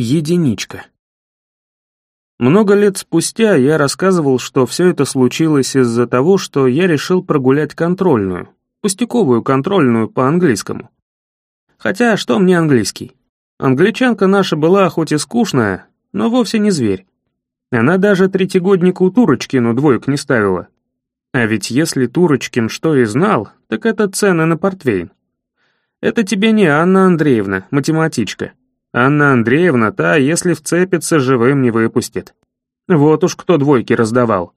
Единичка. Много лет спустя я рассказывал, что все это случилось из-за того, что я решил прогулять контрольную, пустяковую контрольную по английскому. Хотя, что мне английский? Англичанка наша была хоть и скучная, но вовсе не зверь. Она даже третьегоднику Турочкину двоек не ставила. А ведь если Турочкин что и знал, так это цены на портвейн. Это тебе не Анна Андреевна, математичка. Анна Андреевна та, если вцепится, живым не выпустит. Вот уж кто двойки раздавал.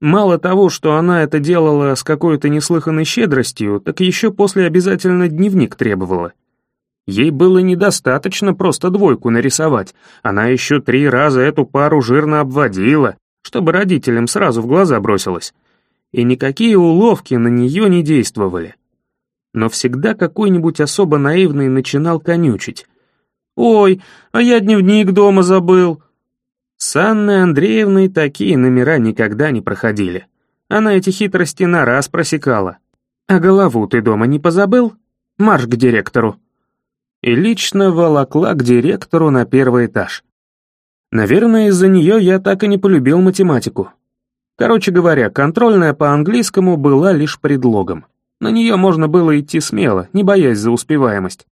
Мало того, что она это делала с какой-то неслыханной щедростью, так еще после обязательно дневник требовала. Ей было недостаточно просто двойку нарисовать, она еще три раза эту пару жирно обводила, чтобы родителям сразу в глаза бросилась. И никакие уловки на нее не действовали. Но всегда какой-нибудь особо наивный начинал конючить. «Ой, а я дневник дома забыл». С Анной Андреевной такие номера никогда не проходили. Она эти хитрости на раз просекала. «А голову ты дома не позабыл? Марш к директору». И лично волокла к директору на первый этаж. Наверное, из-за нее я так и не полюбил математику. Короче говоря, контрольная по английскому была лишь предлогом. На нее можно было идти смело, не боясь за успеваемость.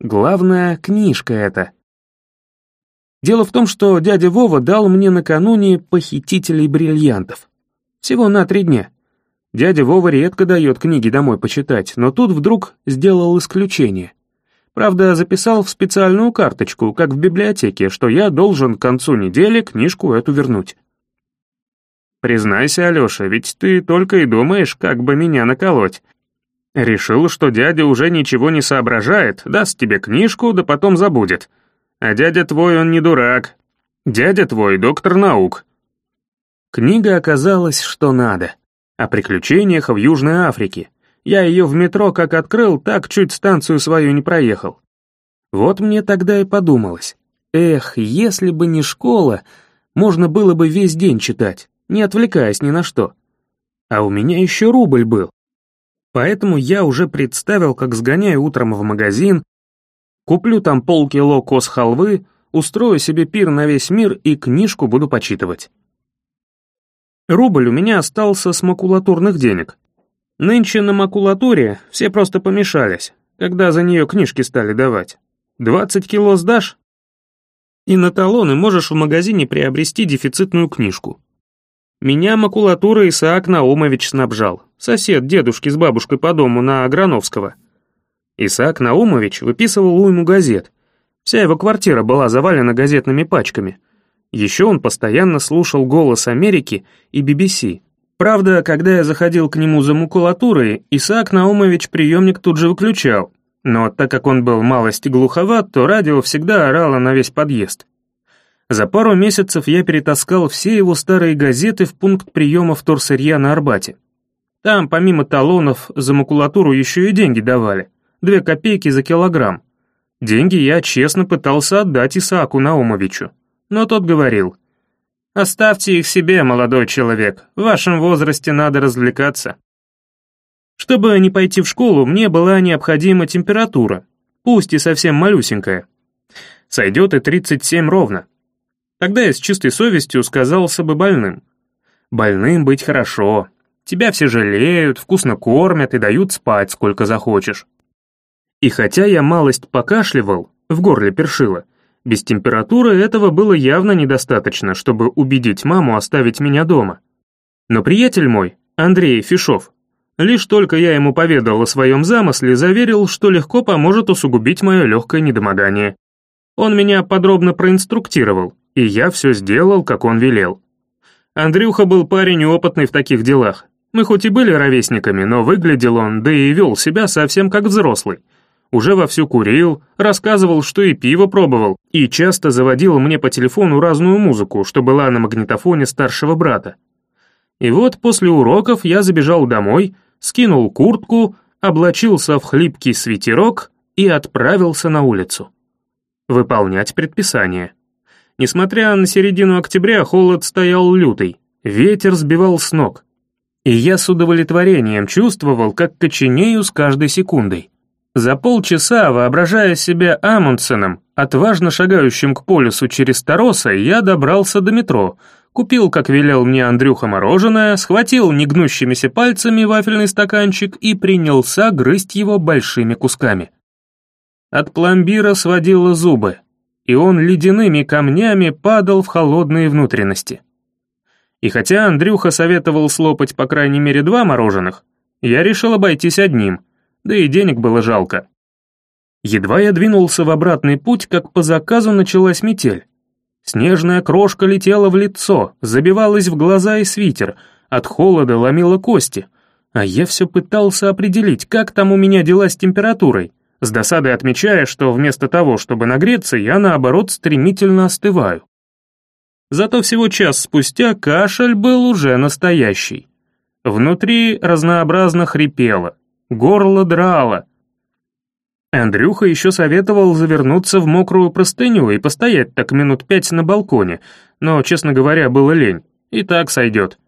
Главное, книжка эта. Дело в том, что дядя Вова дал мне накануне «Похитителей бриллиантов». Всего на три дня. Дядя Вова редко дает книги домой почитать, но тут вдруг сделал исключение. Правда, записал в специальную карточку, как в библиотеке, что я должен к концу недели книжку эту вернуть. Признайся, Алеша, ведь ты только и думаешь, как бы меня наколоть. Решил, что дядя уже ничего не соображает, даст тебе книжку, да потом забудет. А дядя твой, он не дурак. Дядя твой доктор наук. Книга оказалась что надо. О приключениях в Южной Африке. Я ее в метро как открыл, так чуть станцию свою не проехал. Вот мне тогда и подумалось. Эх, если бы не школа, можно было бы весь день читать, не отвлекаясь ни на что. А у меня еще рубль был. Поэтому я уже представил, как сгоняю утром в магазин, куплю там полкило кос халвы, устрою себе пир на весь мир и книжку буду почитывать. Рубль у меня остался с макулатурных денег. Нынче на макулатуре все просто помешались, когда за нее книжки стали давать. 20 кило сдашь, и на талоны можешь в магазине приобрести дефицитную книжку. Меня макулатура Исаак Наумович снабжал, сосед дедушки с бабушкой по дому на Аграновского. Исаак Наумович выписывал уйму газет. Вся его квартира была завалена газетными пачками. Еще он постоянно слушал «Голос Америки» и BBC. Правда, когда я заходил к нему за макулатурой, Исаак Наумович приемник тут же выключал. Но так как он был малость глуховат, то радио всегда орало на весь подъезд. За пару месяцев я перетаскал все его старые газеты в пункт приема вторсырья на Арбате. Там, помимо талонов, за макулатуру еще и деньги давали. Две копейки за килограмм. Деньги я честно пытался отдать Исааку Наумовичу. Но тот говорил, «Оставьте их себе, молодой человек, в вашем возрасте надо развлекаться». Чтобы не пойти в школу, мне была необходима температура, пусть и совсем малюсенькая. Сойдет и 37 ровно. Тогда я с чистой совестью сказался бы больным. Больным быть хорошо. Тебя все жалеют, вкусно кормят и дают спать, сколько захочешь. И хотя я малость покашливал, в горле першило, без температуры этого было явно недостаточно, чтобы убедить маму оставить меня дома. Но приятель мой, Андрей Фишов, лишь только я ему поведал о своем замысле, заверил, что легко поможет усугубить мое легкое недомогание. Он меня подробно проинструктировал, и я все сделал, как он велел. Андрюха был парень опытный в таких делах. Мы хоть и были ровесниками, но выглядел он, да и вел себя совсем как взрослый. Уже вовсю курил, рассказывал, что и пиво пробовал, и часто заводил мне по телефону разную музыку, что была на магнитофоне старшего брата. И вот после уроков я забежал домой, скинул куртку, облачился в хлипкий свитерок и отправился на улицу. Выполнять предписание. Несмотря на середину октября, холод стоял лютый, ветер сбивал с ног. И я с удовлетворением чувствовал, как коченею с каждой секундой. За полчаса, воображая себя Амундсеном, отважно шагающим к полюсу через Тароса, я добрался до метро, купил, как велел мне Андрюха, мороженое, схватил негнущимися пальцами вафельный стаканчик и принялся грызть его большими кусками. От пломбира сводило зубы, и он ледяными камнями падал в холодные внутренности. И хотя Андрюха советовал слопать по крайней мере два мороженых, я решил обойтись одним, да и денег было жалко. Едва я двинулся в обратный путь, как по заказу началась метель. Снежная крошка летела в лицо, забивалась в глаза и свитер, от холода ломила кости, а я все пытался определить, как там у меня дела с температурой, с досадой отмечая, что вместо того, чтобы нагреться, я наоборот стремительно остываю. Зато всего час спустя кашель был уже настоящий. Внутри разнообразно хрипело, горло драло. Андрюха еще советовал завернуться в мокрую простыню и постоять так минут пять на балконе, но, честно говоря, было лень, и так сойдет.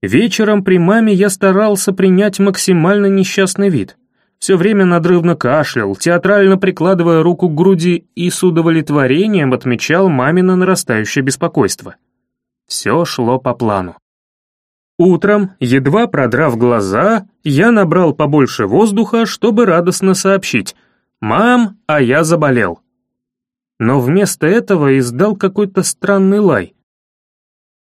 Вечером при маме я старался принять максимально несчастный вид. Все время надрывно кашлял, театрально прикладывая руку к груди и с удовлетворением отмечал мамино нарастающее беспокойство. Все шло по плану. Утром, едва продрав глаза, я набрал побольше воздуха, чтобы радостно сообщить «Мам, а я заболел». Но вместо этого издал какой-то странный лай.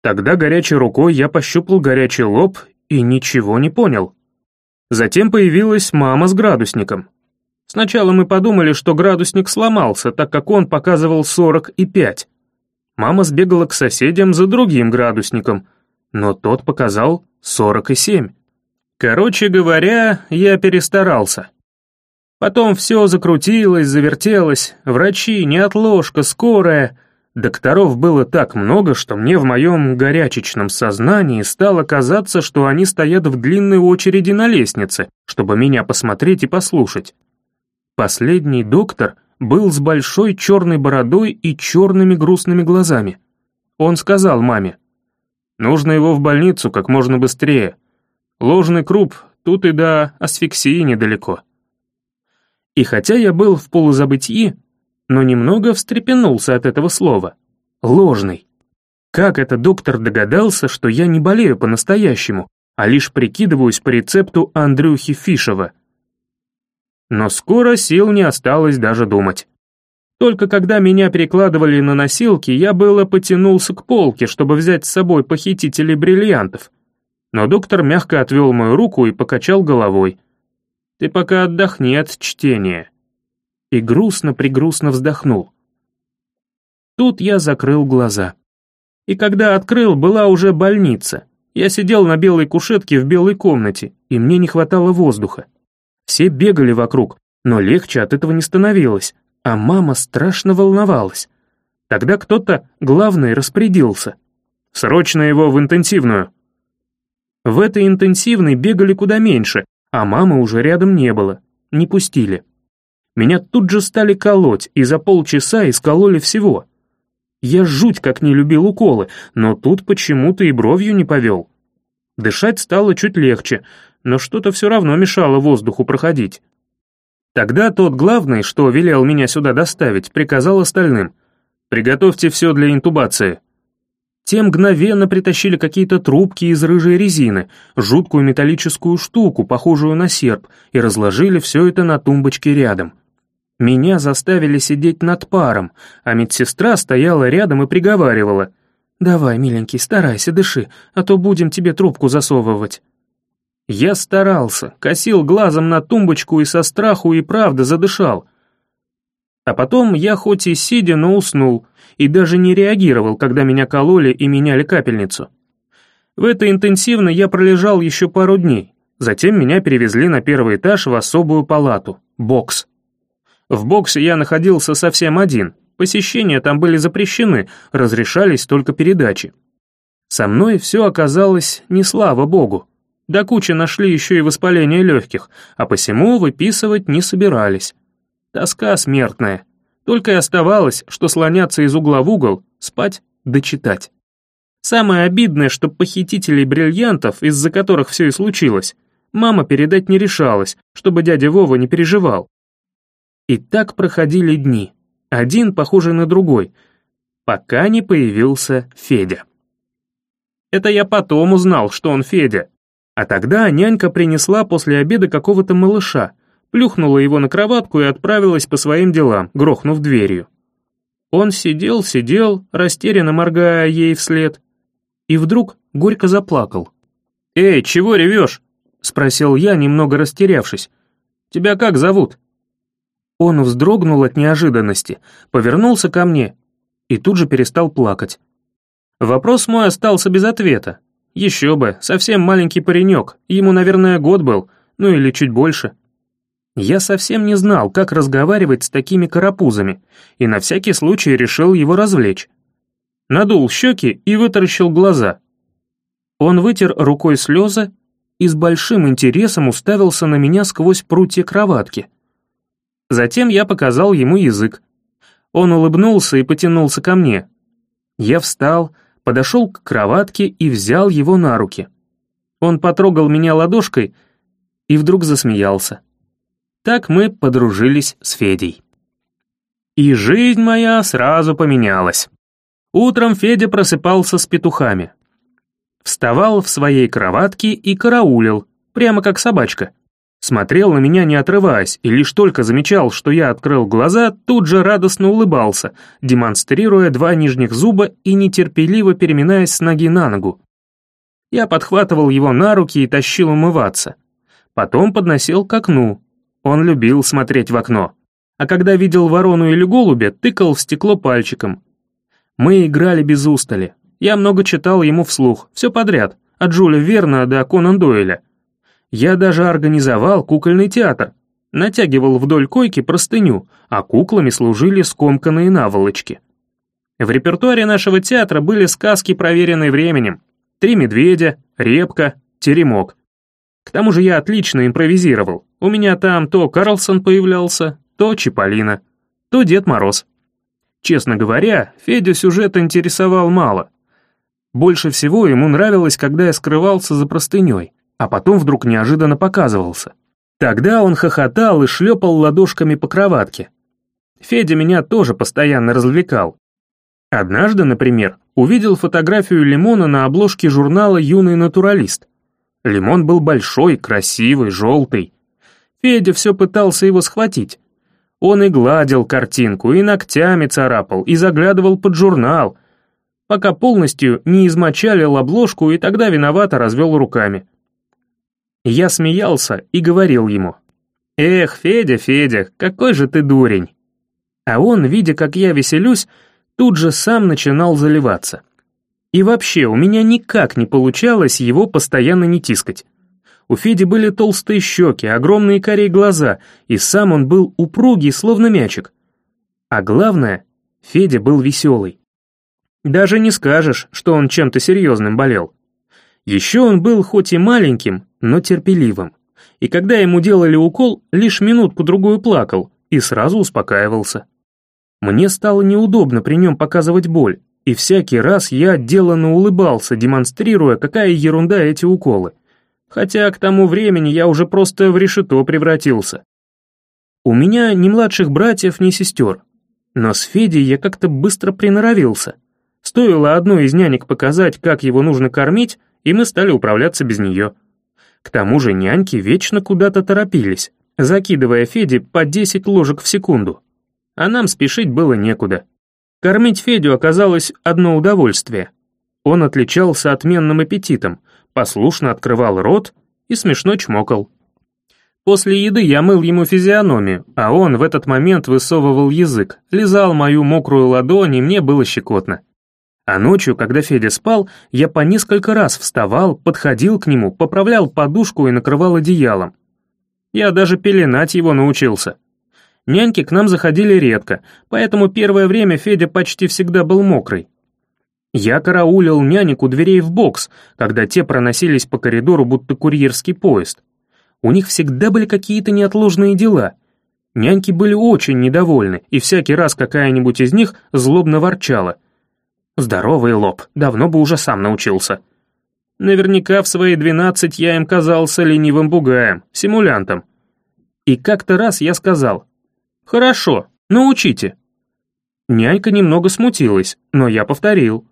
Тогда горячей рукой я пощупал горячий лоб и ничего не понял. Затем появилась мама с градусником. Сначала мы подумали, что градусник сломался, так как он показывал 45. Мама сбегала к соседям за другим градусником, но тот показал 47. Короче говоря, я перестарался. Потом все закрутилось, завертелось, врачи, неотложка, скорая — Докторов было так много, что мне в моем горячечном сознании стало казаться, что они стоят в длинной очереди на лестнице, чтобы меня посмотреть и послушать. Последний доктор был с большой черной бородой и черными грустными глазами. Он сказал маме, «Нужно его в больницу как можно быстрее. Ложный круп, тут и до асфиксии недалеко». И хотя я был в полузабытии, но немного встрепенулся от этого слова. Ложный. Как это доктор догадался, что я не болею по-настоящему, а лишь прикидываюсь по рецепту Андрюхи Фишева? Но скоро сил не осталось даже думать. Только когда меня перекладывали на носилки, я было потянулся к полке, чтобы взять с собой похитителей бриллиантов. Но доктор мягко отвел мою руку и покачал головой. «Ты пока отдохни от чтения и грустно-пригрустно вздохнул. Тут я закрыл глаза. И когда открыл, была уже больница. Я сидел на белой кушетке в белой комнате, и мне не хватало воздуха. Все бегали вокруг, но легче от этого не становилось, а мама страшно волновалась. Тогда кто-то, главный, распорядился. «Срочно его в интенсивную». В этой интенсивной бегали куда меньше, а мамы уже рядом не было, не пустили. Меня тут же стали колоть, и за полчаса искололи всего. Я жуть как не любил уколы, но тут почему-то и бровью не повел. Дышать стало чуть легче, но что-то все равно мешало воздуху проходить. Тогда тот главный, что велел меня сюда доставить, приказал остальным «Приготовьте все для интубации». Те мгновенно притащили какие-то трубки из рыжей резины, жуткую металлическую штуку, похожую на серп, и разложили все это на тумбочке рядом. Меня заставили сидеть над паром, а медсестра стояла рядом и приговаривала. «Давай, миленький, старайся, дыши, а то будем тебе трубку засовывать». Я старался, косил глазом на тумбочку и со страху и правда задышал. А потом я хоть и сидя, но уснул, и даже не реагировал, когда меня кололи и меняли капельницу. В это интенсивно я пролежал еще пару дней, затем меня перевезли на первый этаж в особую палату, бокс. В боксе я находился совсем один, посещения там были запрещены, разрешались только передачи. Со мной все оказалось не слава богу. До кучи нашли еще и воспаление легких, а посему выписывать не собирались. Тоска смертная. Только и оставалось, что слоняться из угла в угол, спать да читать. Самое обидное, что похитителей бриллиантов, из-за которых все и случилось, мама передать не решалась, чтобы дядя Вова не переживал. И так проходили дни, один похожий на другой, пока не появился Федя. Это я потом узнал, что он Федя. А тогда нянька принесла после обеда какого-то малыша, плюхнула его на кроватку и отправилась по своим делам, грохнув дверью. Он сидел, сидел, растерянно моргая ей вслед, и вдруг горько заплакал. «Эй, чего ревешь?» — спросил я, немного растерявшись. «Тебя как зовут?» Он вздрогнул от неожиданности, повернулся ко мне и тут же перестал плакать. Вопрос мой остался без ответа. Еще бы, совсем маленький паренек, ему, наверное, год был, ну или чуть больше. Я совсем не знал, как разговаривать с такими карапузами, и на всякий случай решил его развлечь. Надул щеки и вытаращил глаза. Он вытер рукой слезы и с большим интересом уставился на меня сквозь прутья кроватки — Затем я показал ему язык. Он улыбнулся и потянулся ко мне. Я встал, подошел к кроватке и взял его на руки. Он потрогал меня ладошкой и вдруг засмеялся. Так мы подружились с Федей. И жизнь моя сразу поменялась. Утром Федя просыпался с петухами. Вставал в своей кроватке и караулил, прямо как собачка. Смотрел на меня не отрываясь, и лишь только замечал, что я открыл глаза, тут же радостно улыбался, демонстрируя два нижних зуба и нетерпеливо переминаясь с ноги на ногу. Я подхватывал его на руки и тащил умываться. Потом подносил к окну. Он любил смотреть в окно. А когда видел ворону или голубя, тыкал в стекло пальчиком. Мы играли без устали. Я много читал ему вслух, все подряд, от Жюля Верна до Конан Дойля. Я даже организовал кукольный театр. Натягивал вдоль койки простыню, а куклами служили скомканные наволочки. В репертуаре нашего театра были сказки, проверенные временем. «Три медведя», «Репка», «Теремок». К тому же я отлично импровизировал. У меня там то Карлсон появлялся, то Чиполлино, то Дед Мороз. Честно говоря, Федю сюжет интересовал мало. Больше всего ему нравилось, когда я скрывался за простыней а потом вдруг неожиданно показывался. Тогда он хохотал и шлепал ладошками по кроватке. Федя меня тоже постоянно развлекал. Однажды, например, увидел фотографию Лимона на обложке журнала «Юный натуралист». Лимон был большой, красивый, желтый. Федя все пытался его схватить. Он и гладил картинку, и ногтями царапал, и заглядывал под журнал, пока полностью не измочалил обложку и тогда виновато развел руками. Я смеялся и говорил ему, «Эх, Федя, Федя, какой же ты дурень!» А он, видя, как я веселюсь, тут же сам начинал заливаться. И вообще, у меня никак не получалось его постоянно не тискать. У Феди были толстые щеки, огромные карие глаза, и сам он был упругий, словно мячик. А главное, Федя был веселый. Даже не скажешь, что он чем-то серьезным болел. Еще он был хоть и маленьким, но терпеливым. И когда ему делали укол, лишь минутку-другую плакал и сразу успокаивался. Мне стало неудобно при нем показывать боль, и всякий раз я отделанно улыбался, демонстрируя, какая ерунда эти уколы. Хотя к тому времени я уже просто в решето превратился. У меня ни младших братьев, ни сестер. Но с Федей я как-то быстро приноровился. Стоило одной из нянек показать, как его нужно кормить, и мы стали управляться без нее. К тому же няньки вечно куда-то торопились, закидывая Феде по 10 ложек в секунду. А нам спешить было некуда. Кормить Федю оказалось одно удовольствие. Он отличался отменным аппетитом, послушно открывал рот и смешно чмокал. После еды я мыл ему физиономию, а он в этот момент высовывал язык, лизал мою мокрую ладонь, и мне было щекотно. А ночью, когда Федя спал, я по несколько раз вставал, подходил к нему, поправлял подушку и накрывал одеялом. Я даже пеленать его научился. Няньки к нам заходили редко, поэтому первое время Федя почти всегда был мокрый. Я караулил нянек у дверей в бокс, когда те проносились по коридору, будто курьерский поезд. У них всегда были какие-то неотложные дела. Няньки были очень недовольны, и всякий раз какая-нибудь из них злобно ворчала — Здоровый лоб, давно бы уже сам научился. Наверняка в свои двенадцать я им казался ленивым бугаем, симулянтом. И как-то раз я сказал, «Хорошо, научите». Нянька немного смутилась, но я повторил.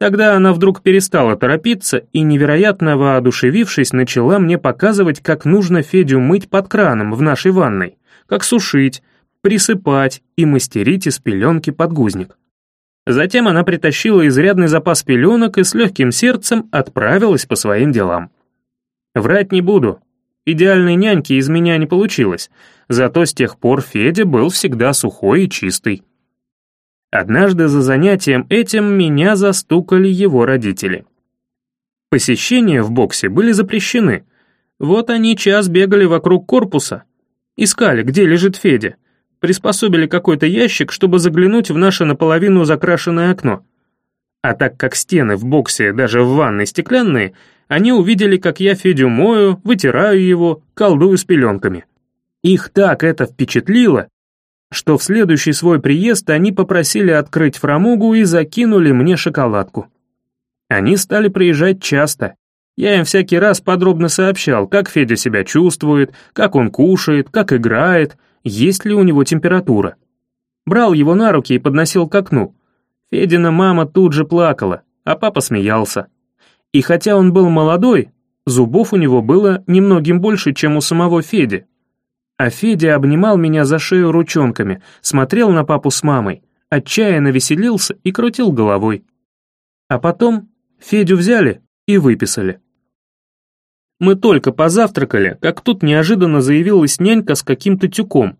Тогда она вдруг перестала торопиться и, невероятно воодушевившись, начала мне показывать, как нужно Федю мыть под краном в нашей ванной, как сушить, присыпать и мастерить из пеленки подгузник. Затем она притащила изрядный запас пеленок и с легким сердцем отправилась по своим делам. Врать не буду. Идеальной няньки из меня не получилось, зато с тех пор Федя был всегда сухой и чистый. Однажды за занятием этим меня застукали его родители. Посещения в боксе были запрещены. Вот они час бегали вокруг корпуса, искали, где лежит Федя, приспособили какой-то ящик, чтобы заглянуть в наше наполовину закрашенное окно. А так как стены в боксе, даже в ванной стеклянные, они увидели, как я Федю мою, вытираю его, колдую с пеленками. Их так это впечатлило, что в следующий свой приезд они попросили открыть фрамугу и закинули мне шоколадку. Они стали приезжать часто. Я им всякий раз подробно сообщал, как Федя себя чувствует, как он кушает, как играет, есть ли у него температура. Брал его на руки и подносил к окну. Федина мама тут же плакала, а папа смеялся. И хотя он был молодой, зубов у него было немногим больше, чем у самого Феди, а Федя обнимал меня за шею ручонками, смотрел на папу с мамой, отчаянно веселился и крутил головой. А потом Федю взяли и выписали. Мы только позавтракали, как тут неожиданно заявилась нянька с каким-то тюком.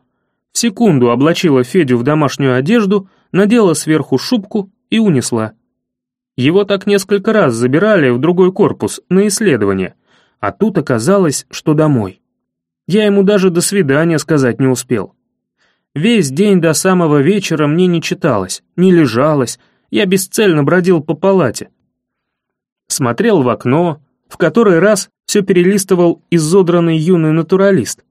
В секунду облачила Федю в домашнюю одежду, надела сверху шубку и унесла. Его так несколько раз забирали в другой корпус на исследование, а тут оказалось, что домой. Я ему даже до свидания сказать не успел. Весь день до самого вечера мне не читалось, не лежалось, я бесцельно бродил по палате. Смотрел в окно, в который раз все перелистывал изодранный юный натуралист.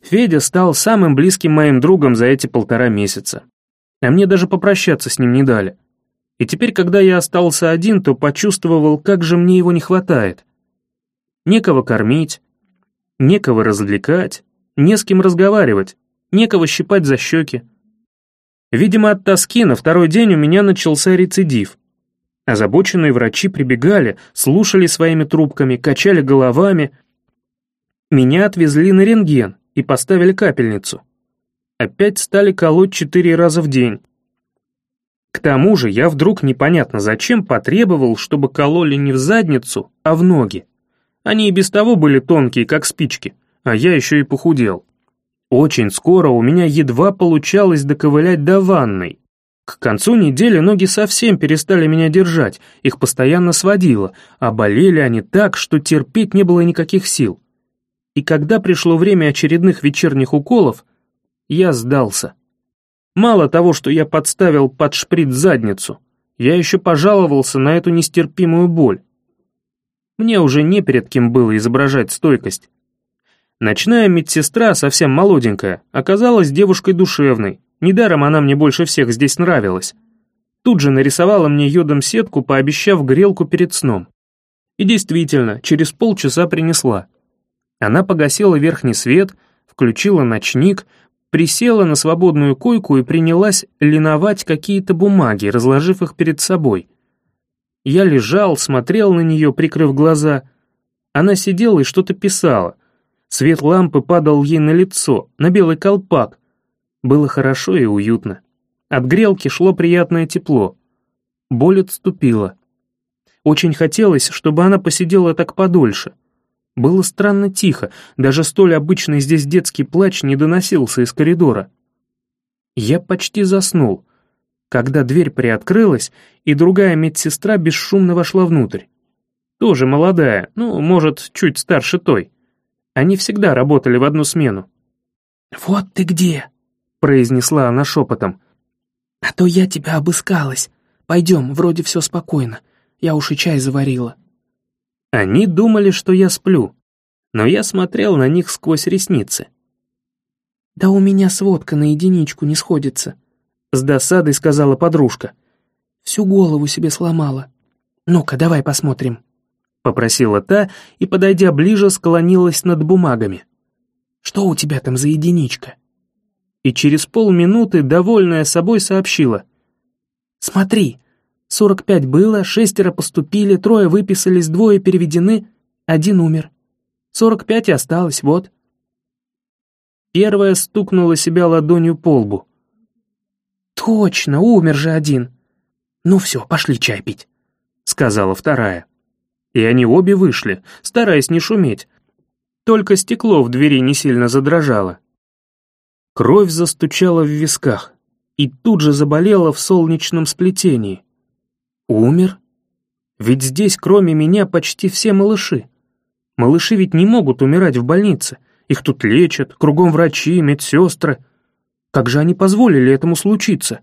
Федя стал самым близким моим другом за эти полтора месяца. А мне даже попрощаться с ним не дали. И теперь, когда я остался один, то почувствовал, как же мне его не хватает. Некого кормить, Некого развлекать, не с кем разговаривать, некого щипать за щеки. Видимо, от тоски на второй день у меня начался рецидив. Озабоченные врачи прибегали, слушали своими трубками, качали головами. Меня отвезли на рентген и поставили капельницу. Опять стали колоть четыре раза в день. К тому же я вдруг непонятно зачем потребовал, чтобы кололи не в задницу, а в ноги. Они и без того были тонкие, как спички, а я еще и похудел. Очень скоро у меня едва получалось доковылять до ванной. К концу недели ноги совсем перестали меня держать, их постоянно сводило, а болели они так, что терпеть не было никаких сил. И когда пришло время очередных вечерних уколов, я сдался. Мало того, что я подставил под шприц задницу, я еще пожаловался на эту нестерпимую боль. Мне уже не перед кем было изображать стойкость. Ночная медсестра, совсем молоденькая, оказалась девушкой душевной, недаром она мне больше всех здесь нравилась. Тут же нарисовала мне йодом сетку, пообещав грелку перед сном. И действительно, через полчаса принесла. Она погасила верхний свет, включила ночник, присела на свободную койку и принялась линовать какие-то бумаги, разложив их перед собой. Я лежал, смотрел на нее, прикрыв глаза. Она сидела и что-то писала. Свет лампы падал ей на лицо, на белый колпак. Было хорошо и уютно. От грелки шло приятное тепло. Боль отступила. Очень хотелось, чтобы она посидела так подольше. Было странно тихо, даже столь обычный здесь детский плач не доносился из коридора. Я почти заснул когда дверь приоткрылась, и другая медсестра бесшумно вошла внутрь. Тоже молодая, ну, может, чуть старше той. Они всегда работали в одну смену. «Вот ты где!» — произнесла она шепотом. «А то я тебя обыскалась. Пойдем, вроде все спокойно. Я уж и чай заварила». Они думали, что я сплю, но я смотрел на них сквозь ресницы. «Да у меня сводка на единичку не сходится», с досадой сказала подружка. Всю голову себе сломала. Ну-ка, давай посмотрим. — попросила та и, подойдя ближе, склонилась над бумагами. «Что у тебя там за единичка?» И через полминуты, довольная собой, сообщила. «Смотри, сорок пять было, шестеро поступили, трое выписались, двое переведены, один умер. Сорок пять и осталось, вот». Первая стукнула себя ладонью по лбу. «Точно, умер же один. Ну все, пошли чай пить», — сказала вторая. И они обе вышли, стараясь не шуметь. Только стекло в двери не сильно задрожало. Кровь застучала в висках и тут же заболела в солнечном сплетении. Умер? Ведь здесь кроме меня почти все малыши. Малыши ведь не могут умирать в больнице. Их тут лечат, кругом врачи, медсестры. Как же они позволили этому случиться?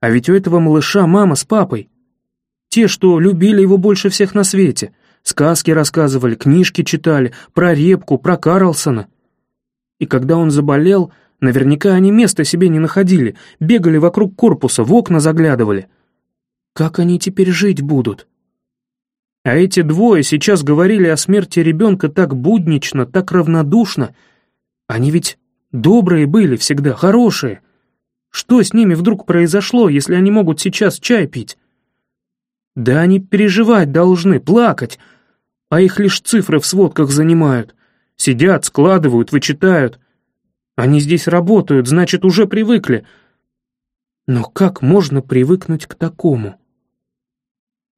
А ведь у этого малыша мама с папой. Те, что любили его больше всех на свете. Сказки рассказывали, книжки читали, про Репку, про Карлсона. И когда он заболел, наверняка они места себе не находили, бегали вокруг корпуса, в окна заглядывали. Как они теперь жить будут? А эти двое сейчас говорили о смерти ребенка так буднично, так равнодушно. Они ведь добрые были всегда, хорошие. Что с ними вдруг произошло, если они могут сейчас чай пить? Да они переживать должны, плакать, а их лишь цифры в сводках занимают. Сидят, складывают, вычитают. Они здесь работают, значит, уже привыкли. Но как можно привыкнуть к такому?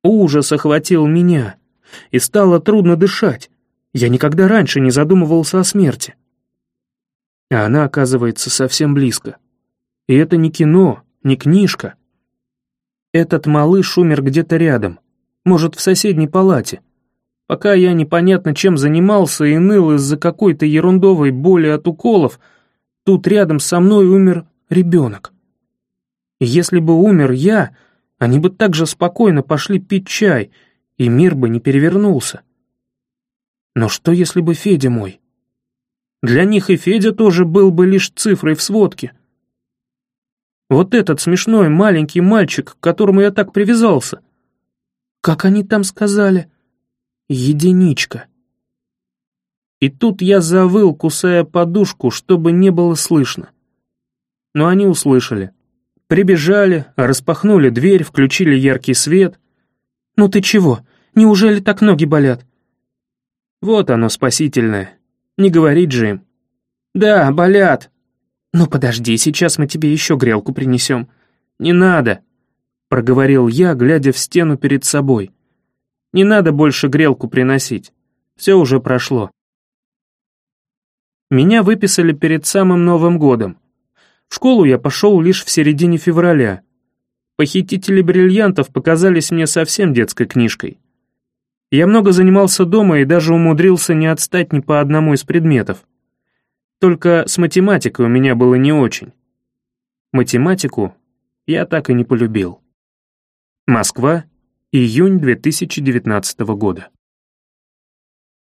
Ужас охватил меня, и стало трудно дышать. Я никогда раньше не задумывался о смерти. А она, оказывается, совсем близко. И это не кино, не книжка. Этот малыш умер где-то рядом, может, в соседней палате. Пока я непонятно чем занимался и ныл из-за какой-то ерундовой боли от уколов, тут рядом со мной умер ребенок. И если бы умер я, они бы так же спокойно пошли пить чай, и мир бы не перевернулся. Но что, если бы Федя мой? Для них и Федя тоже был бы лишь цифрой в сводке. Вот этот смешной маленький мальчик, к которому я так привязался. Как они там сказали? Единичка. И тут я завыл, кусая подушку, чтобы не было слышно. Но они услышали. Прибежали, распахнули дверь, включили яркий свет. «Ну ты чего? Неужели так ноги болят?» Вот оно, спасительное. Не говорить же им. «Да, болят». «Ну подожди, сейчас мы тебе еще грелку принесем». «Не надо», — проговорил я, глядя в стену перед собой. «Не надо больше грелку приносить. Все уже прошло». Меня выписали перед самым Новым годом. В школу я пошел лишь в середине февраля. Похитители бриллиантов показались мне совсем детской книжкой. Я много занимался дома и даже умудрился не отстать ни по одному из предметов. Только с математикой у меня было не очень. Математику я так и не полюбил. Москва, июнь 2019 года.